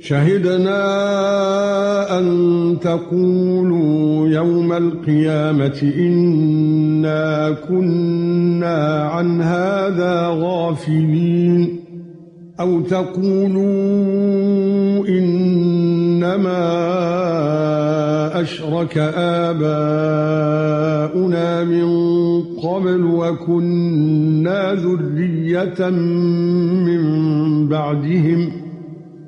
شَهِدْنَا أَن تَقُولُوا يَوْمَ الْقِيَامَةِ إِنَّا كُنَّا عَنْ هَذَا غَافِلِينَ أَوْ تَقُولُوا إِنَّمَا أَشْرَكَ آبَاؤُنَا مِن قَبْلُ وَكُنَّا ذُرِّيَّةً مِّن بَعْدِهِمْ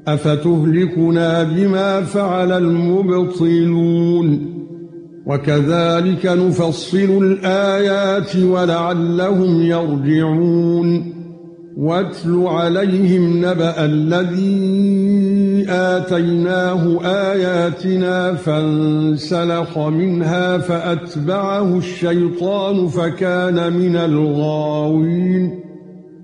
افتهلكنا بما فعل المبطلون وكذلك نفصل الايات ولعلهم يرجعون واتل عليهم نبأ الذي آتيناه آياتنا فانسلخ منها فأتبعه الشيطان فكان من الغاوين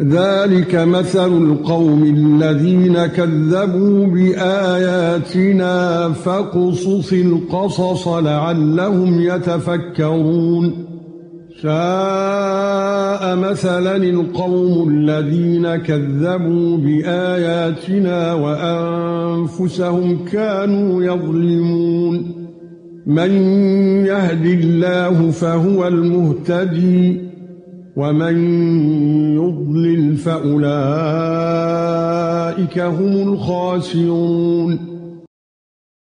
ذلك مثل القوم الذين كذبوا بآياتنا فقصص القصص لعلهم يتفكرون. ساء مثلا القوم الذين كذبوا بآياتنا وأنفسهم كانوا يظلمون. من يهد الله فهو المهتدي. ومن يضلل فأولئك هم الخاسرون.